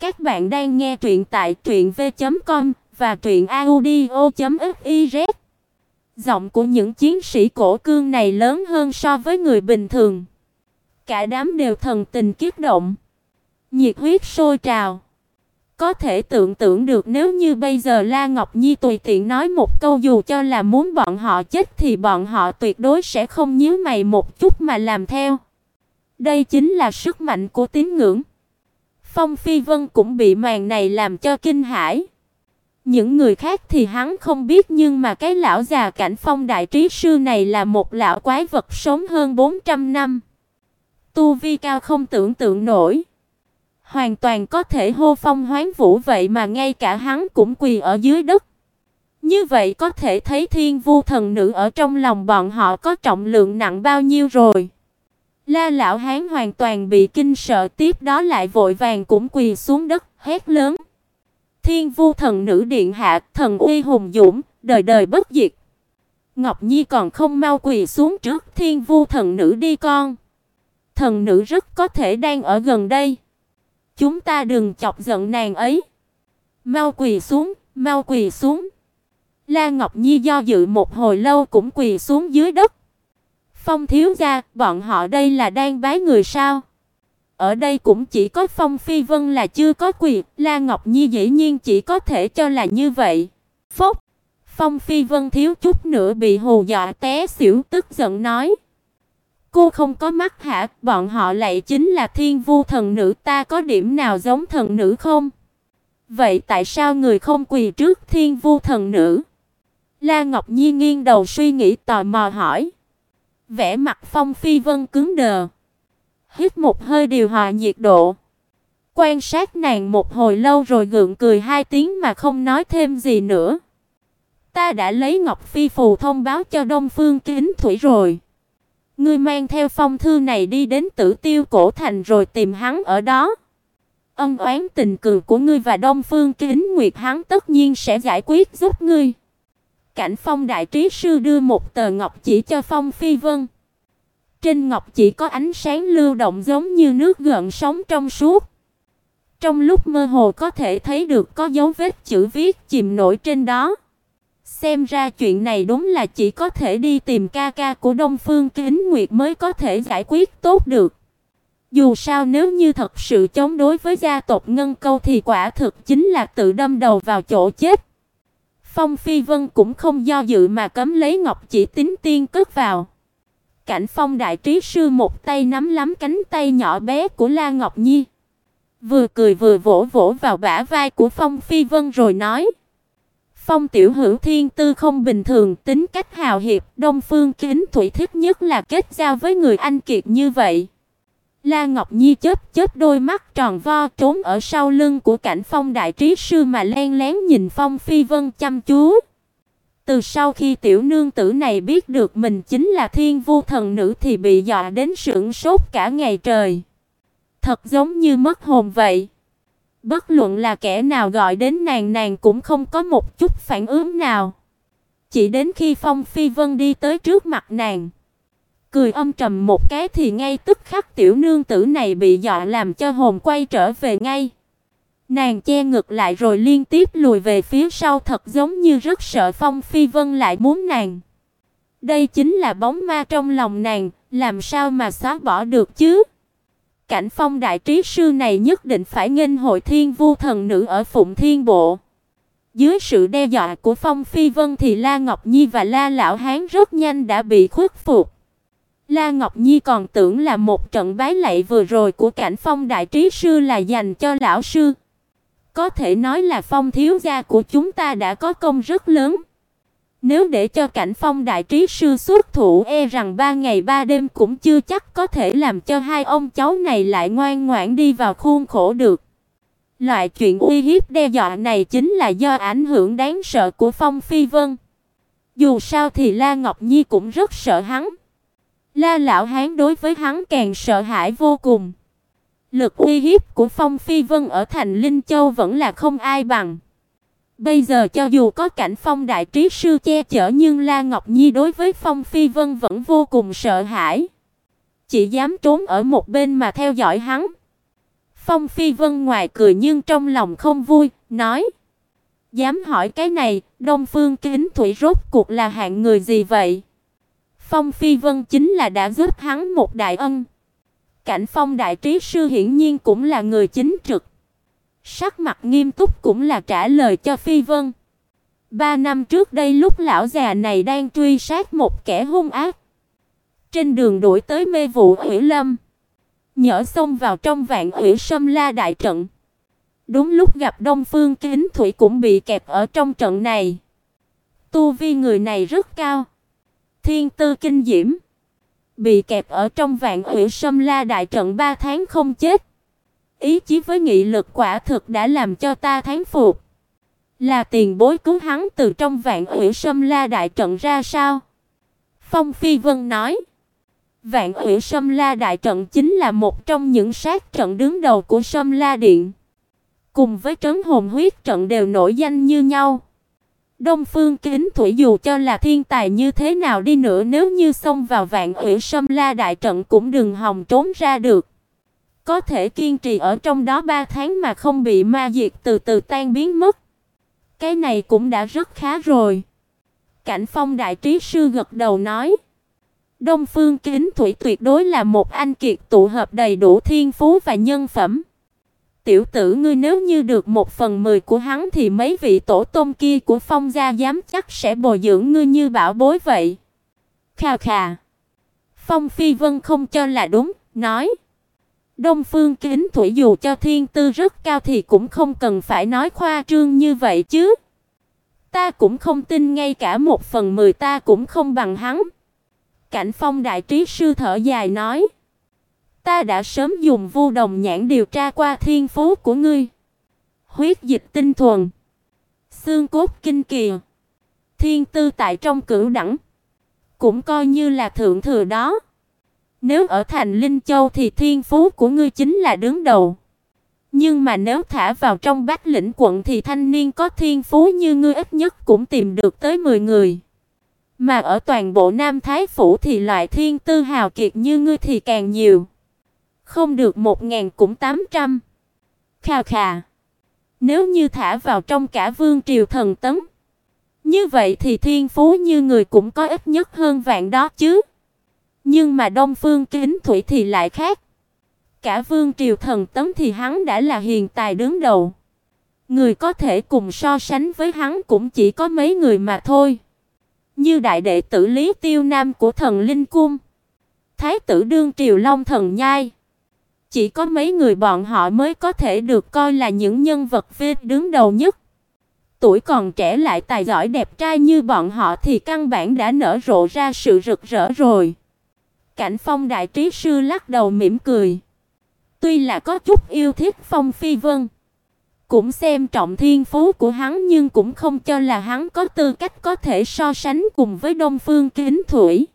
Các bạn đang nghe truyện tại truyệnv.com và truyệnaudio.fiz. Giọng của những chiến sĩ cổ cương này lớn hơn so với người bình thường. Cả đám đều thần tình kích động, nhiệt huyết sôi trào. Có thể tưởng tượng được nếu như bây giờ La Ngọc Nhi tùy tiện nói một câu dù cho là muốn bọn họ chết thì bọn họ tuyệt đối sẽ không nhíu mày một chút mà làm theo. Đây chính là sức mạnh của tín ngưỡng. Phong Phi Vân cũng bị màn này làm cho kinh hãi. Những người khác thì hắn không biết nhưng mà cái lão già cảnh phong đại trí sư này là một lão quái vật sống hơn 400 năm. Tu vi cao không tưởng tượng nổi. Hoàn toàn có thể hô phong hoán vũ vậy mà ngay cả hắn cũng quỳ ở dưới đất. Như vậy có thể thấy thiên vu thần nữ ở trong lòng bọn họ có trọng lượng nặng bao nhiêu rồi. La lão hán hoàn toàn bị kinh sợ tiếp đó lại vội vàng cũng quỳ xuống đất, hét lớn. Thiên vu thần nữ điện hạ, thần uy hùng dũng, đời đời bất diệt. Ngọc Nhi còn không mau quỳ xuống trước Thiên vu thần nữ đi con. Thần nữ rất có thể đang ở gần đây. Chúng ta đừng chọc giận nàng ấy. Mau quỳ xuống, mau quỳ xuống. La Ngọc Nhi do dự một hồi lâu cũng quỳ xuống dưới đất. Phong thiếu gia, bọn họ đây là đang bái người sao? Ở đây cũng chỉ có Phong Phi Vân là chưa có quỳ, La Ngọc Nhi dĩ nhiên chỉ có thể cho là như vậy. Phốc. Phong Phi Vân thiếu chút nữa bị hù dọa té xỉu tức giận nói: "Cô không có mắt hả? Bọn họ lại chính là Thiên Vu thần nữ, ta có điểm nào giống thần nữ không?" Vậy tại sao người không quỳ trước Thiên Vu thần nữ? La Ngọc Nhi nghiêng đầu suy nghĩ tò mò hỏi. Vẻ mặt Phong Phi Vân cứng đờ. Hít một hơi điều hòa nhiệt độ. Quan sát nàng một hồi lâu rồi gượng cười hai tiếng mà không nói thêm gì nữa. Ta đã lấy Ngọc Phi phù thông báo cho Đông Phương Kính Thủy rồi. Ngươi mang theo phong thư này đi đến Tử Tiêu cổ thành rồi tìm hắn ở đó. Ân oán tình cừu của ngươi và Đông Phương Kính Nguyệt hắn tất nhiên sẽ giải quyết giúp ngươi. Cảnh Phong đại trí sư đưa một tờ ngọc chỉ cho Phong Phi Vân. Trên ngọc chỉ có ánh sáng lưu động giống như nước gợn sóng trong suốt. Trong lúc mơ hồ có thể thấy được có dấu vết chữ viết chìm nổi trên đó. Xem ra chuyện này đúng là chỉ có thể đi tìm ca ca của Đông Phương Kính Nguyệt mới có thể giải quyết tốt được. Dù sao nếu như thật sự chống đối với gia tộc Ngân Câu thì quả thực chính là tự đâm đầu vào chỗ chết. Phong Phi Vân cũng không do dự mà cấm lấy ngọc chỉ tính tiên cất vào. Cảnh Phong đại trí sư một tay nắm lắm cánh tay nhỏ bé của La Ngọc Nhi, vừa cười vừa vỗ vỗ vào bả vai của Phong Phi Vân rồi nói: "Phong tiểu hữu thiên tư không bình thường, tính cách hào hiệp, Đông Phương Kính Thủy thích nhất là kết giao với người anh kiệt như vậy." La Ngọc Nhi chớp chớp đôi mắt tròn vo trốn ở sau lưng của Cảnh Phong đại trí sư mà len lén nhìn Phong Phi Vân chăm chú. Từ sau khi tiểu nương tử này biết được mình chính là Thiên Vu thần nữ thì bị dọa đến sững sốt cả ngày trời. Thật giống như mất hồn vậy. Bất luận là kẻ nào gọi đến nàng nàng cũng không có một chút phản ứng nào. Chỉ đến khi Phong Phi Vân đi tới trước mặt nàng, cười âm trầm một cái thì ngay tức khắc tiểu nương tử này bị dọa làm cho hồn quay trở về ngay. Nàng che ngực lại rồi liên tiếp lùi về phía sau thật giống như rất sợ Phong Phi Vân lại muốn nàng. Đây chính là bóng ma trong lòng nàng, làm sao mà xóa bỏ được chứ? Cảnh Phong đại trí sư này nhất định phải nghênh hội Thiên Vu thần nữ ở Phụng Thiên Bộ. Dưới sự đe dọa của Phong Phi Vân thì La Ngọc Nhi và La lão hán rất nhanh đã bị khuất phục. La Ngọc Nhi còn tưởng là một trận bái lạy vừa rồi của Cảnh Phong đại trí sư là dành cho lão sư. Có thể nói là Phong thiếu gia của chúng ta đã có công rất lớn. Nếu để cho Cảnh Phong đại trí sư xuất thủ e rằng ba ngày ba đêm cũng chưa chắc có thể làm cho hai ông cháu này lại ngoan ngoãn đi vào khuôn khổ được. Loại chuyện uy hiếp đe dọa này chính là do ảnh hưởng đáng sợ của Phong Phi Vân. Dù sao thì La Ngọc Nhi cũng rất sợ hắn. La lão hán đối với hắn càng sợ hãi vô cùng. Lực uy hiếp của Phong Phi Vân ở thành Linh Châu vẫn là không ai bằng. Bây giờ cho dù có cảnh Phong đại trí sư che chở nhưng La Ngọc Nhi đối với Phong Phi Vân vẫn vô cùng sợ hãi. Chỉ dám trốn ở một bên mà theo dõi hắn. Phong Phi Vân ngoài cười nhưng trong lòng không vui, nói: "Dám hỏi cái này, Đông Phương Kính Thủy rốt cuộc là hạng người gì vậy?" Phong Phi Vân chính là đã giúp hắn một đại ân. Cảnh Phong đại trí sư hiển nhiên cũng là người chính trực. Sắc mặt nghiêm túc cũng là trả lời cho Phi Vân. Ba năm trước đây lúc lão già này đang truy sát một kẻ hung ác, trên đường đuổi tới Mê Vụ Hủy Lâm, nhỡ xông vào trong Vạn Hủy Sâm La đại trận. Đúng lúc gặp Đông Phương Kính Thủy cũng bị kẹp ở trong trận này. Tu vi người này rất cao, thiên tư kinh diễm, bị kẹp ở trong Vạn Hủy Sâm La đại trận 3 tháng không chết. Ý chí với nghị lực quả thực đã làm cho ta thán phục. Là tiền bối cứu hắn từ trong Vạn Hủy Sâm La đại trận ra sao? Phong Phi Vân nói. Vạn Hủy Sâm La đại trận chính là một trong những sát trận đứng đầu của Sâm La điện. Cùng với Trấn Hồn Huyết trận đều nổi danh như nhau. Đông Phương Kính Thủy dù cho là thiên tài như thế nào đi nữa, nếu như xông vào Vạn Hủy Sâm La đại trận cũng đừng hòng trốn ra được. Có thể kiên trì ở trong đó 3 tháng mà không bị ma diệt từ từ tan biến mất. Cái này cũng đã rất khá rồi. Cảnh Phong đại trí sư gật đầu nói: Đông Phương Kính Thủy tuyệt đối là một anh kiệt tụ hợp đầy đủ thiên phú và nhân phẩm. Tiểu tử ngươi nếu như được một phần mười của hắn thì mấy vị tổ tông kia của Phong gia dám chắc sẽ bồi dưỡng ngươi như bảo bối vậy. Khà khà. Phong Phi Vân không cho là đúng, nói: Đông Phương Kính Thủy dù cho thiên tư rất cao thì cũng không cần phải nói khoa trương như vậy chứ. Ta cũng không tin ngay cả một phần mười ta cũng không bằng hắn. Cảnh Phong đại trí sư thở dài nói: Ta đã sớm dùng vô đồng nhãn điều tra qua thiên phú của ngươi. Huyết dịch tinh thuần, xương cốt kinh kỳ, thiên tư tại trong cửu đẳng, cũng coi như là thượng thừa đó. Nếu ở thành Linh Châu thì thiên phú của ngươi chính là đứng đầu. Nhưng mà nếu thả vào trong Bắc Lĩnh quận thì thanh niên có thiên phú như ngươi ít nhất cũng tìm được tới 10 người. Mà ở toàn bộ Nam Thái phủ thì loại thiên tư hào kiệt như ngươi thì càng nhiều. Không được một ngàn cũng tám trăm. Khà khà. Nếu như thả vào trong cả vương triều thần tấn, như vậy thì thiên phú như người cũng có ít nhất hơn vạn đó chứ. Nhưng mà Đông Phương Kính Thủy thì lại khác. Cả vương triều thần tấn thì hắn đã là hiền tài đứng đầu. Người có thể cùng so sánh với hắn cũng chỉ có mấy người mà thôi. Như đại đệ tử Lý Tiêu Nam của thần Linh Cung, Thái tử đương triều Long thần nhai. Chỉ có mấy người bọn họ mới có thể được coi là những nhân vật vê đứng đầu nhất. Tuổi còn trẻ lại tài giỏi đẹp trai như bọn họ thì căn bản đã nở rộ ra sự rực rỡ rồi. Cảnh Phong đại trí sư lắc đầu mỉm cười. Tuy là có chút yêu thích Phong Phi Vân, cũng xem trọng thiên phú của hắn nhưng cũng không cho là hắn có tư cách có thể so sánh cùng với Đông Phương Kính Thủy.